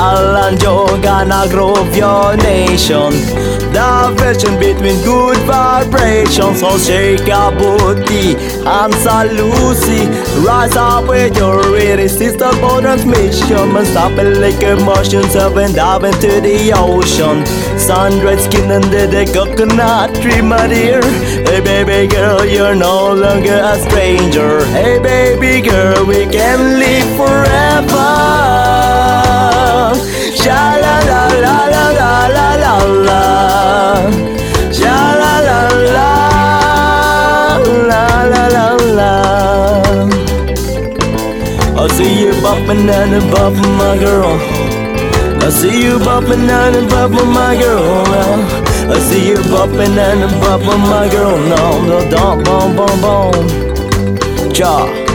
Alan Joga na groove your nation. The Diversion between good vibrations. So shake your booty Answer Lucy Rise up with your irresistible transmission And stop it like emotions Up and dive into the ocean. Sun-dried skin under the coconut tree, my dear. Hey baby girl, you're no longer a stranger. Hey baby girl, we can live forever see you bopping and bopping my girl I see you bopping and bopping my girl. I see you bopping and bopping my girl now. No, don't, boom, boom. Ja.